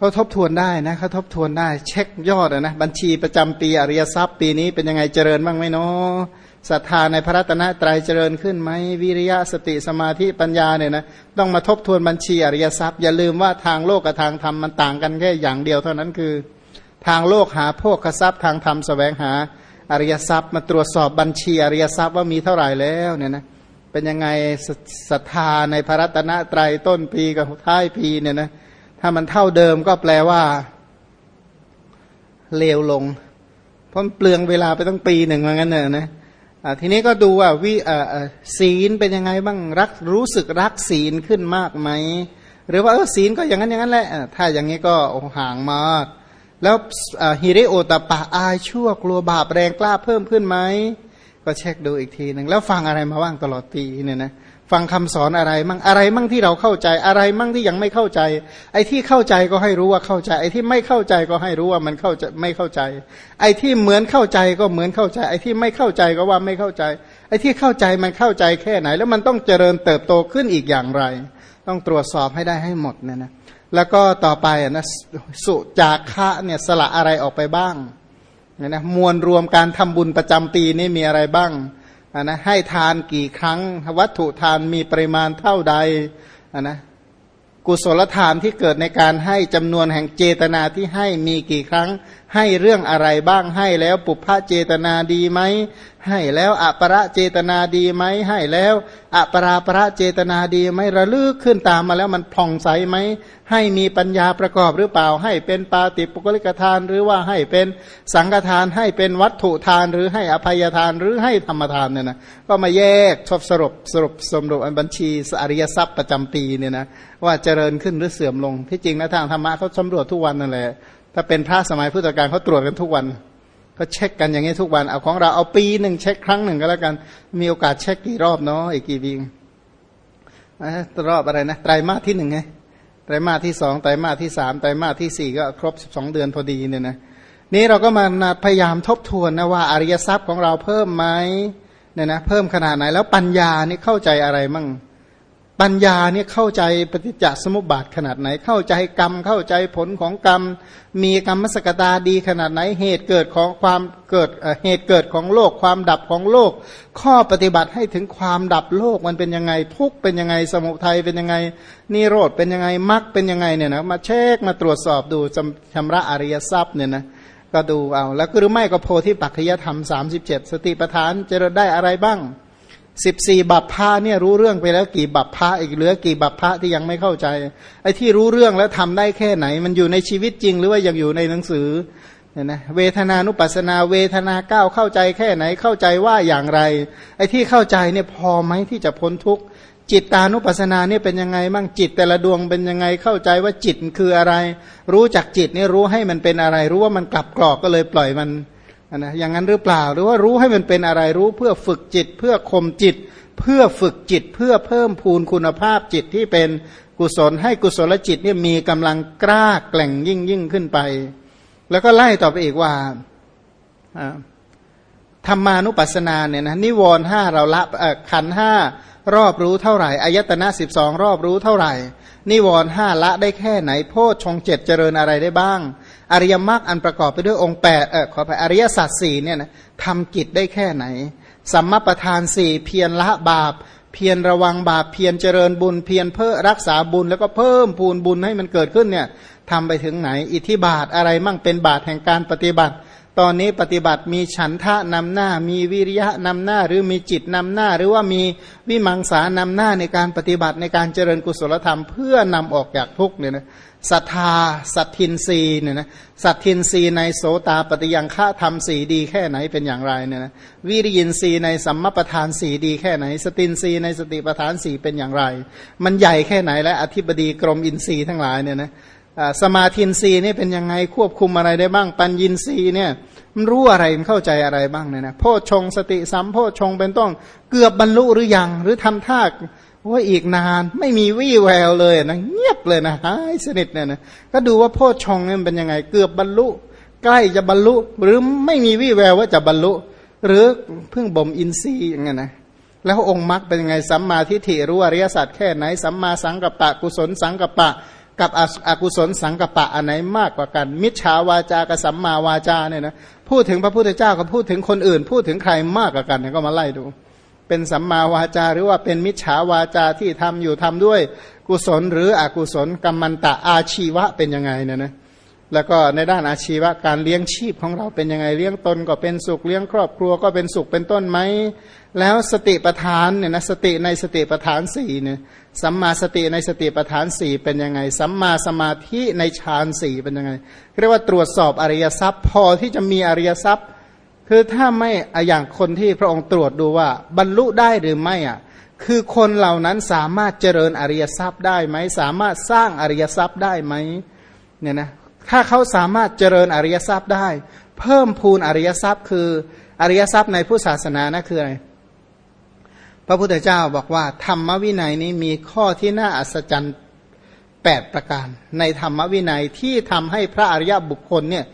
เขาทบทวนได้นะเขาทบทวนได้ เช็คยอดนะบัญชีประจำปีอริยทรัพย์ปีนี้เป็นยังไงเจริญบ้างไหมเนาะศรัทธาในพระรัตนตรัยเจริญขึ้นไหมวิริยะสติสมาธิปัญญาเนี่ยนะต้องมาทบทวนบัญชีอริยทรัพย์อย่าลืมว่าทางโลกกับทางธรรมมันต่างกันแค่อย่างเดียวเท่านั้นคือ ทางโลกหาโภคทรัพย์ทางธรรมสแสวงหาอริยทรัพย์ มาตรวจสอบบัญชีอริยทรัพย์ว่ามีเท่าไหร่แล้วเนี่ยนะเป็นยังไงศรัทธาในพระรัตนตรัยต้นปีกับท้ายปีเนี่ยนะ ถ้ามันเท่าเดิมก็แปลว่าเลวลง เพราะเปลืองเวลาไปตั้งปีหนึ่งเหมือนกันเนอะนะทีนี้ก็ดูว่าวิศีลเป็นยังไงบ้างรักรู้สึกรักศีลขึ้นมากไหมหรือว่าเออศีลก็อย่างนั้นอย่างนั้นแหละ ถ้าอย่างนี้ก็ห่างมาก แล้วฮิริโอตปะอายชั่วกลัวบาปแรงกล้าเพิ่มขึ้นไหมก็เช็คดูอีกทีหนึ่งแล้วฟังอะไรมาบ้างตลอดปีเนี่ยนะ ฟังคำสอนอะไรมั่งอะไรมั่งที่เราเข้าใจอะไรมั่งที่ยังไม่เข้าใจ ไอ้ที่เข้าใจก็ให้รู้ว่าเข้าใจ ไอ้ที่ไม่เข้าใจก็ให้รู้ว่ามันเข้าใจไม่เข้าใจ ไอ้ที่เหมือนเข้าใจก็เหมือนเข้าใจ ไอ้ที่ไม่เข้าใจก็ว่าไม่เข้าใจ ไอ้ที่เข้าใจมันเข้าใจแค่ไหน แล้วมันต้องเจริญเติบโตขึ้นอีกอย่างไร ต้องตรวจสอบให้ได้ให้หมดเนี่ยนะแล้วก็ต่อไปนะสุจากคะเนี่ยสละอะไรออกไปบ้างเนี่ยนะมวลรวมการทำบุญประจำปีนี่มีอะไรบ้าง นะให้ทานกี่ครั้ง วัตถุทานมีปริมาณเท่าใดนะกุศลทานที่เกิดในการให้จำนวนแห่งเจตนาที่ให้มีกี่ครั้งให้เรื่องอะไรบ้างให้แล้วปุพพะเจตนาดีไหมให้แล้วอปรเจตนาดีไหมให้แล้วอปราประเจตนาดีไหมระลึกขึ้นตามมาแล้วมันผ่องใสไหมให้มีปัญญาประกอบหรือเปล่า ให้เป็นปาติปุกลิกทาน หรือว่าให้เป็นสังฆทาน ให้เป็นวัตถุทาน หรือให้อภัยทานหรือให้ธรรมทานเนี่ยนะก็มาแยกชอบสรุปสรุปสมรุปบัญชีอริยทรัพย์ประจำปีเนี่ยนะว่าเจริญขึ้นหรือเสื่อมลงที่จริงนะทางธรรมะเขาสำรวจทุกวันนั่นแหละ ถ้าเป็นพระสมัยพุทธกาลเขาตรวจกันทุกวันก็เช็คกันอย่างนี้ทุกวันเอาของเราเอาปีหนึ่งเช็คครั้งหนึ่งก็แล้วกัน มีโอกาสเช็คกี่รอบเนาะอีกกี่วีรอบอะไรนะไตรมาสที่หนึ่งไงไตรมาสที่สองไตรมาสที่สามไตรมาสที่สี่ก็ครบสองเดือนพอดีเนี่ยนะนี้เราก็มาพยายามทบทวนนะว่าอริยทรัพย์ของเราเพิ่มไหมเนี่ยนะเพิ่มขนาดไหนแล้วปัญญานี่เข้าใจอะไรมั่ง ปัญญาเนี่ยเข้าใจปฏิจจสมุปบาทขนาดไหน เข้าใจกรรมเข้าใจผลของกรรม มีกรรมสกตาดีขนาดไหน เหตุเกิดของความเกิดเหตุเกิดของโลกความดับของโลก ข้อปฏิบัติให้ถึงความดับโลกมันเป็นยังไง ทุกเป็นยังไงสมุทัยเป็นยังไงนิโรธเป็นยังไงมรรคเป็นยังไงเนี่ยนะมาเช็คมาตรวจสอบดูชำระอริยทรัพย์เนี่ยนะก็ดูเอา แล้วก็หรือไม่ก็โพธิปัจจยธรรม 37 สติปัฏฐานจะได้อะไรบ้าง สิบสี่บัพพาเนี่ยรู้เรื่องไปแล้วกี่บัพพาอีกเหลือกี่บัพพาที่ยังไม่เข้าใจ ไอ้ที่รู้เรื่องแล้วทำได้แค่ไหน มันอยู่ในชีวิตจริงหรือว่ายังอยู่ในหนังสือเนี่ยนะเวทนานุปัสนาเวทนาก้าวเข้าใจแค่ไหนเข้าใจว่าอย่างไร ไอ้ที่เข้าใจเนี่ยพอไหมที่จะพ้นทุกข์จิตตานุปัสนาเนี่ยเป็นยังไงบ้างจิตแต่ละดวงเป็นยังไงเข้าใจว่าจิตคืออะไร รู้จักจิตเนี่ยรู้ให้มันเป็นอะไร รู้ว่ามันกลับกรอกก็เลยปล่อยมัน นะอย่างนั้นหรือเปล่าหรือว่ารู้ให้มันเป็นอะไรรู้เพื่อฝึกจิต เพื่อข่มจิต เพื่อฝึกจิตเพื่อเพิ่มพูนคุณภาพจิตที่เป็นกุศลให้กุศลจิตเนี่ยมีกำลังกล้าแกล่งยิ่งยิ่งขึ้นไป แล้วก็ไล่ต่อไปอีกว่าธรรมานุปัสสนาเนี่ยนะนิวรณ์ห้าเราละขันห้ารอบรู้เท่าไหร่อายตนะสิบสองรอบรู้เท่าไหร่ นิวรณ์ห้าละได้แค่ไหน โพชฌงเจ็ดเจริญอะไรได้บ้าง อริยมรรคอันประกอบไปด้วยองค์แปดเออขอไปอริยสัจสี่เนี่ยนะทำกิจได้แค่ไหน สัมมาประธานสี่เพียรละบาป เพียรระวังบาป เพียรเจริญบุญ เพียรเพื่อรักษาบุญแล้วก็เพิ่มพูนบุญให้มันเกิดขึ้นเนี่ยทำไปถึงไหน อิทธิบาทอะไรมั่งเป็นบาทแห่งการปฏิบัติ ตอนนี้ปฏิบัติมีฉันทะนำหน้า มีวิริยะนำหน้า หรือมีจิตนำหน้า หรือว่ามีวิมังสานำหน้าในการปฏิบัติในการเจริญกุศลธรรม เพื่อนำออกจากทุกเนี่ยนะ ศรัทธาสัตทินรีเนี่ยนะสัตทินรีในโสตาปฏิยังฆาธรรมสีดีแค่ไหนเป็นอย่างไรเนี่ยนะวิริยินรีในสัมมาประธานสีดีแค่ไหน สตินรีในสติประธานสีเป็นอย่างไร มันใหญ่แค่ไหนและอธิบดีกรมอินทรีย์ทั้งหลายเนี่ยนะสมาธินรีนี่เป็นยังไงควบคุมอะไรได้บ้าง ปัญญินรีเนี่ยมันรู้อะไรมันเข้าใจอะไรบ้างเนี่ยนะโพชงสติสัมโพชงเป็นต้องเกือบบรรลุหรือยังหรือทำท่า ว่าอีกนานไม่มีวี่แววเลยนะเงียบเลยนะหายสนิทเนี่ยนะก็ดูว่าโพชฌงเนี่ยเป็นยังไง เกือบบรรลุ ใกล้จะบรรลุ หรือไม่มีวี่แววว่าจะบรรลุ หรือเพิ่งบ่มอินทรีย์อย่างเงี้ยนะแล้วองค์มรรคเป็นยังไงสัมมาทิฏฐิรู้อริยสัจแค่ไหนสัมมาสังกัปปะกุศลสังกัปปะ กับอกุศลสังกัปะอันไหนมากกว่ากัน มิจฉาวาจากับสัมมาวาจาเนี่ยนะพูดถึงพระพุทธเจ้ากับพูดถึงคนอื่น พูดถึงใครมากกว่ากันเนี่ยก็มาไล่ดู เป็นสัมมาวาจา หรือว่าเป็นมิจฉาวาจาที่ทำอยู่ทำด้วยกุศลหรืออกุศลกรรมันตะอาชีวะเป็นยังไงเนี่ยนะแล้วก็ในด้านอาชีวะการเลี้ยงชีพของเราเป็นยังไงเลี้ยงตนก็เป็นสุขเลี้ยงครอบครัวก็เป็นสุขเป็นต้นไหมแล้วสติปทานเนี่ยนะสติในสติปทานสี่เนี่ยสัมมาสติในสติปทานสี่เป็นยังไงสัมมาสมาธิในฌานสี่เป็นยังไง เรียกว่าตรวจสอบอริยทรัพย์ พอที่จะมีอริยทรัพย์ คือถ้าไม่อย่างคนที่พระองค์ตรวจดูว่า บรรลุได้หรือไม่อะคือคนเหล่านั้นสามารถเจริญอริยทรัพย์ได้ไหมสามารถสร้างอริยทรัพย์ได้ไหมเนี่ยนะถ้าเขาสามารถเจริญอริยทรัพย์ได้ เพิ่มพูนอริยทรัพย์ คืออริยทรัพย์ในพุทธศาสนานะคืออะไรพระพุทธเจ้าบอกว่าธรรมวินัยนี้มีข้อที่น่าอัศจรรย์ แปดประการ ในธรรมวินัยที่ทำให้พระอริยบุคคลเนี่ย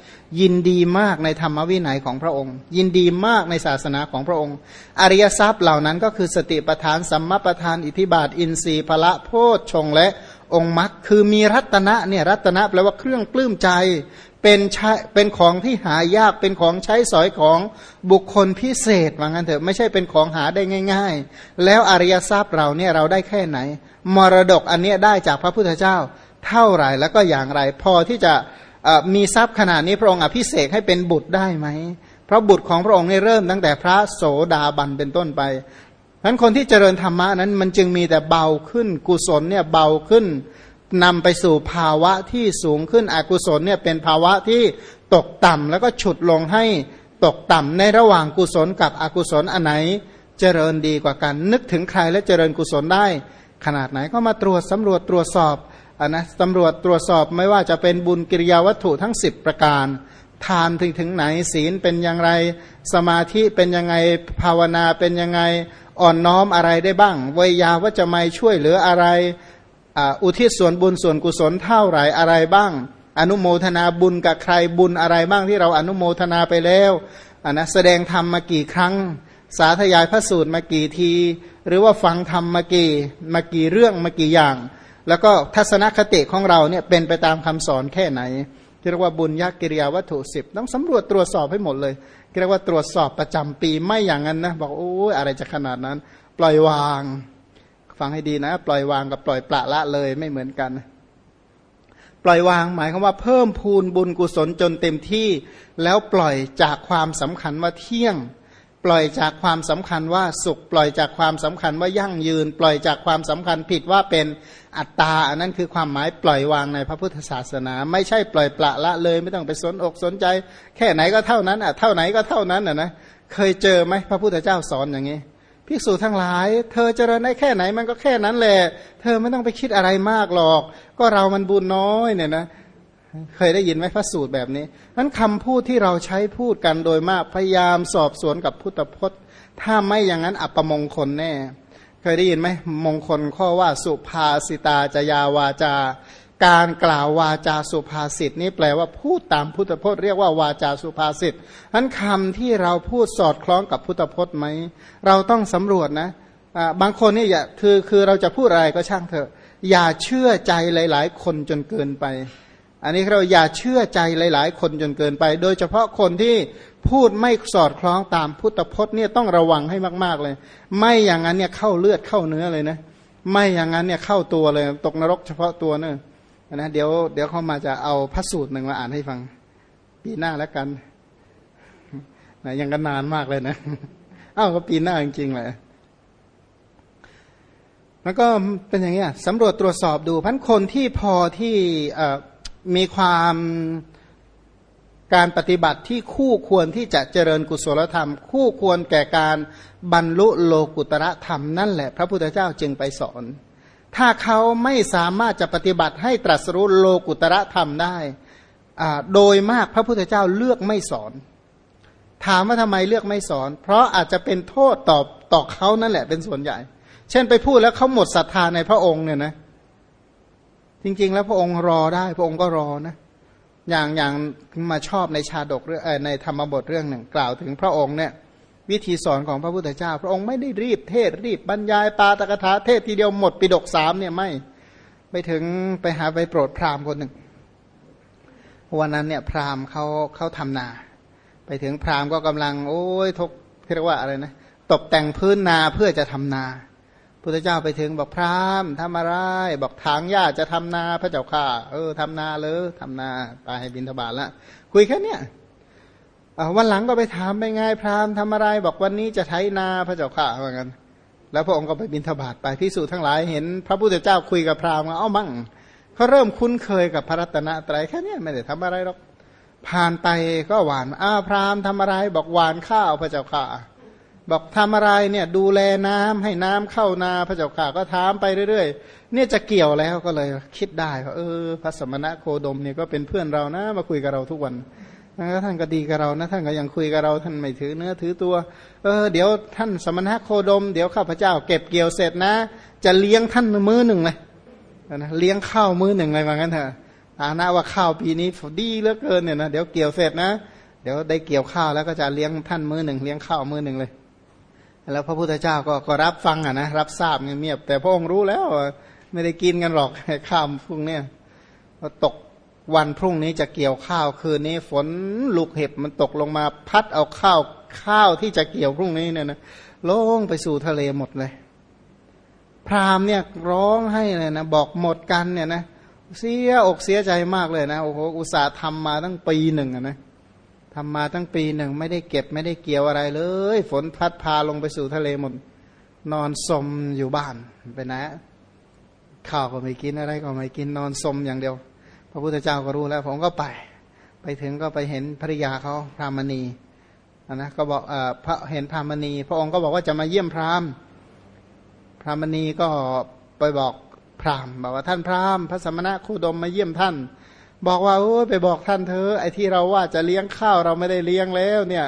ยินดีมากในธรรมวินัยของพระองค์ ยินดีมากในศาสนาของพระองค์ อริยทรัพย์เหล่านั้นก็คือสติปทานสัมมาปทาน อิทิบาท อินทรีย์พละโพชฌงและองค์มรรคคือมีรัตนะเนี่ยรัตนะแปลว่าเครื่องปลื้มใจ เป็นใช้เป็นของที่หายากเป็นของใช้สอยของบุคคลพิเศษว่างั้นเถอะไม่ใช่เป็นของหาได้ง่าย ๆ แล้วอริยทรัพย์เราเนี่ยเราได้แค่ไหน มรดกอันเนี้ยได้จากพระพุทธเจ้า เท่าไหร่แล้วก็อย่างไร พอที่จะมีทรัพย์ขนาดนี้พระองค์อภิเษกให้เป็นบุตรได้ไหมเพราะบุตรของพระองค์เนี่ยเริ่มตั้งแต่พระโสดาบันเป็นต้นไปนั้นคนที่เจริญธรรมะนั้นมันจึงมีแต่เบาขึ้นกุศลเนี่ยเบาขึ้น นำไปสู่ภาวะที่สูงขึ้นอกุศลเนี่ยเป็นภาวะที่ตกต่ำแล้วก็ฉุดลงให้ตกต่ำในระหว่างกุศลกับอกุศลอันไหนเจริญดีกว่ากัน นึกถึงใครและเจริญกุศลได้ ขนาดไหนก็มาตรวจสำรวจตรวจสอบอนนะตำรวจตรวจสอบไม่ว่าจะเป็นบุญกิริยาวัตถุทั้ง 10 ประการ ทานถึงถึงไหนศีลเป็นอย่างไร สมาธิเป็นยังไงภาวนาเป็นยังไงอ่อนน้อมอะไรได้บ้างวิยาวัจจะไม่ช่วยเหลืออะไร อุทิศส่วนบุญส่วนกุศลเท่าไหร่อะไรบ้าง อนุโมทนาบุญกับใครบุญอะไรบ้างที่เราอนุโมทนาไปแล้วนนะแสดงธรรมมากี่ครั้ง สาธยายพระสูตรมากี่ที หรือว่าฟังธรรมมากี่มากี่เรื่องมากี่อย่าง แล้วก็ทัศนคติของเราเนี่ยเป็นไปตามคำสอนแค่ไหนที่เรียกว่าบุญยักกิริยาวัตถุสิบต้องสำรวจตรวจสอบให้หมดเลยเรียกว่าตรวจสอบประจำปีไม่อย่างนั้นนะบอกโอ้ยอะไรจะขนาดนั้น ปล่อยวาง ฟังให้ดีนะ ปล่อยวางกับปล่อยปละละเลยไม่เหมือนกัน ปล่อยวางหมายความว่าเพิ่มพูนบุญกุศลจนเต็มที่ แล้วปล่อยจากความสำคัญว่าเที่ยง ปล่อยจากความสำคัญว่าสุข ปล่อยจากความสำคัญว่ายั่งยืน ปล่อยจากความสำคัญผิดว่าเป็นอัตตาอันนั้นคือความหมายปล่อยวางในพระพุทธศาสนา ไม่ใช่ปล่อยปละละเลย ไม่ต้องไปสนอกสนใจ แค่ไหนก็เท่านั้นอะเท่าไหนก็เท่านั้นอะนะเคยเจอไหมพระพุทธเจ้าสอนอย่างนี้ ภิกษุทั้งหลาย เธอเจริญได้แค่ไหนมันก็แค่นั้นแหละ เธอไม่ต้องไปคิดอะไรมากหรอก ก็เรามันบุญน้อยเนี่ยนะ เคยได้ยินไหมพระสูตรแบบนี้นั้นคำพูดที่เราใช้พูดกันโดยมากพยายามสอบสวนกับพุทธพจน์ ถ้าไม่อย่างนั้นอัปมงคลแน่ เคยได้ยินไหมมงคลข้อว่าสุภาสิตาจยาวาจา การกล่าววาจาสุภาษิตนี้แปลว่าพูดตามพุทธพจน์เรียกว่าวาจาสุภาษิตนั้นคำที่เราพูดสอดคล้องกับพุทธพจน์ไหม เราต้องสำรวจนะบางคนนี่อย่าคือคือเราจะพูดอะไรก็ช่างเถอะ อย่าเชื่อใจหลาย ๆ คนจนเกินไป อันนี้เราอย่าเชื่อใจหลาย ๆ คนจนเกินไป โดยเฉพาะคนที่พูดไม่สอดคล้องตามพุทธพจน์เนี่ยต้องระวังให้มากๆเลย ไม่อย่างนั้นเนี่ยเข้าเลือดเข้าเนื้อเลยนะ ไม่อย่างนั้นเนี่ยเข้าตัวเลย ตกนรกเฉพาะตัวเนะ นะเดี๋ยวเดี๋ยวเขามาจะเอาพระสูตรหนึ่งมาอ่านให้ฟัง ปีหน้าแล้วกันนะยังกันนานมากเลยนะอ้าวก็ปีหน้าจริงๆเลยแล้วก็เป็นอย่างนี้สำรวจตรวจสอบดูพันคนที่พอที่มีความการปฏิบัติที่คู่ควรที่จะเจริญกุศลธรรม คู่ควรแก่การบรรลุโลกุตระธรรมนั่นแหละ พระพุทธเจ้าจึงไปสอน ถ้าเขาไม่สามารถจะปฏิบัติให้ตรัสรู้โลกุตระธรรมได้ โดยมากพระพุทธเจ้าเลือกไม่สอน ถามว่าทำไมเลือกไม่สอน เพราะอาจจะเป็นโทษต่อต่อเขานั่นแหละเป็นส่วนใหญ่ เช่นไปพูดแล้วเขาหมดศรัทธาในพระองค์เนี่ยนะ จริง ๆ แล้วพระองค์รอได้ พระองค์ก็รอนะ อย่างอย่างมาชอบในชาดกเรื่องในธรรมบทเรื่องหนึ่งกล่าวถึงพระองค์เนี่ย วิธีสอนของพระพุทธเจ้า พระองค์ไม่ได้รีบเทศรีบบรรยายปาตกถาเทศทีเดียวหมดปิดกสามเนี่ยไม่ไปถึงไปหาไปโปรดพราหมณ์คนหนึ่งวันนั้นเนี่ยพราหมณ์เขาเขาทำนา ไปถึงพราหมณ์ก็กำลัง โอ้ยทกเรียกว่าอะไรนะตกแต่งพื้นนาเพื่อจะทำนาพุทธเจ้าไปถึงบอกพราหมณ์ทำอะไรบอกทางญาติจะทำนาพระเจ้าข่าเออทำนาเลยทำนาไปให้บินทบาทละคุยแค่เนี้ย วันหลังก็ไปถามไปไงพราหมณ์ทำอะไรบอกวันนี้จะไถนาพระเจ้าข่าเหมือนกันแล้วพระองค์ก็ไปบินทบาทไปพิสูจน์ทั้งหลายเห็น พระพุทธเจ้าคุยกับพราหมณ์เอ้ามั่งเขาเริ่มคุ้นเคยกับพระรัตนตรัยแค่นี้ไม่ได้ทำอะไรหรอกผ่านไปก็หวานอ้าพราหมณ์ทำอะไรบอกหวานข้าวพระเจ้าข่าบอกทำอะไรเนี่ยดูแลน้ำให้น้ำเข้านาพระเจ้าข่าก็ถามไปเรื่อยๆเนี่ยจะเกี่ยวแล้วก็เลยคิดได้ว่าเออ พระสมณะโคดมเนี่ยก็เป็นเพื่อนเรานะมาคุยกับเราทุกวัน นะท่านก็ดีกับเรานะท่านก็ยังคุยกับเราท่านไม่ถือเนื้อถือตัว เออเดี๋ยวท่านสมณะโคดม เดี๋ยวข้าพเจ้าเก็บเกี่ยวเสร็จนะ จะเลี้ยงท่านมือหนึ่งเลยนะเลี้ยงข้าวมือหนึ่งเลยว่างั้นเถอะอาณาว่าข้าวปีนี้ดีเหลือเกินเนี่ยนะเดี๋ยวเกี่ยวเสร็จนะ เดี๋ยวได้เกี่ยวข้าวแล้วก็จะเลี้ยงท่านมือหนึ่งเลี้ยงข้าวมือหนึ่งเลย แล้วพระพุทธเจ้าก็ก็รับฟังอะนะรับทราบเงียบแต่พระองค์รู้แล้ว ไม่ได้กินกันหรอกข้าวพวกเนี้ยตก วันพรุ่งนี้จะเกี่ยวข้าวคืนนี้ฝนลูกเห็บมันตกลงมาพัดเอาข้าวข้าวที่จะเกี่ยวพรุ่งนี้เนี่ยนะลงไปสู่ทะเลหมดเลย พรามเนี่ยร้องให้เลยนะบอกหมดกันเนี่ยนะเสียอกเสียใจมากเลยนะโอ้โหอุตส่าห์ทำมาตั้งปีหนึ่งนะทำมาตั้งปีหนึ่งไม่ได้เก็บไม่ได้เกี่ยวอะไรเลย ฝนพัดพาลงไปสู่ทะเลหมด นอนสมอยู่บ้านไปนะข้าวก็ไม่กินอะไรก็ไม่กินนอนสมอย่างเดียว ระพุทธเจ้าก็รู้แล้ว ผมก็ไป ไปถึงก็ไปเห็นภริยาเขาพรามณีนะก็บอกเอพระเห็นพรามณี พระองค์ก็บอกว่าจะมาเยี่ยมพรามพรามณีก็ไปบอกพรามบอกว่าท่านพรามพระสมณะคูดมมาเยี่ยมท่าน บอกว่าโอ้ไปบอกท่านเธอไอ้ที่เราว่าจะเลี้ยงข้าวเราไม่ได้เลี้ยงแล้ว เนี่ย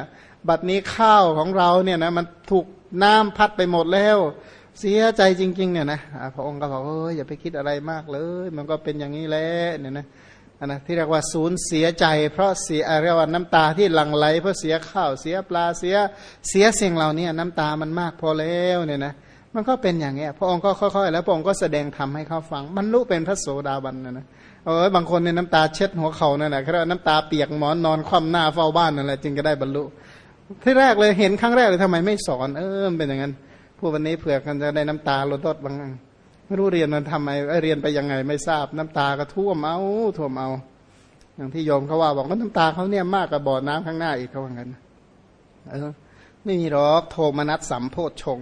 บัดนี้ข้าวของเราเนี่ยนะมันถูกน้ำพัดไปหมดแล้ว เสียใจจริง ๆ เนี่ยนะพระองค์ก็บอกเอออย่าไปคิดอะไรมากเลย มันก็เป็นอย่างนี้แหละเนี่ยนะนะที่เรียกว่าศูนย์เสียใจ เพราะเสียเรียกว่าน้ำตาที่หลั่งไหล เพราะเสียข้าวเสียปลาเสียเสียสิ่งเหล่านี้น้ำตามันมากพอแล้วเนี่ยนะมันก็เป็นอย่างเงี้ยพระองค์ก็ค่อยๆ แล้วพระองค์ก็แสดงทำให้เขาฟังบรรลุเป็นพระโสดาบันนะนะเออบางคนเนี่ยน้ำตาเช็ดหัวเข่านั่นแหละเขาเรียกน้ำตาเปียกหมอนนอนคว่ำหน้าเฝ้าบ้านนั่นแหละจึงจะได้บรรลุที่แรกเลยเห็นครั้งแรกเลยทำไมไม่สอนเออเป็นอย่างนั้น ผู้วันนี้เผื่อกันจะได้น้ำตาลดลดบางไม่รู้เรียนมันทำไมเรียนไปยังไงไม่ทราบน้ำตาก็ท่วมเอาท่วมเอา อย่างที่โยมเขาว่าบอกว่าน้ำตาเขาเนี่ยมากกว่าบ่อน้ำข้างหน้าอีกเขาว่างั้นเออไม่มีหรอกโทมนัสสัมโพชง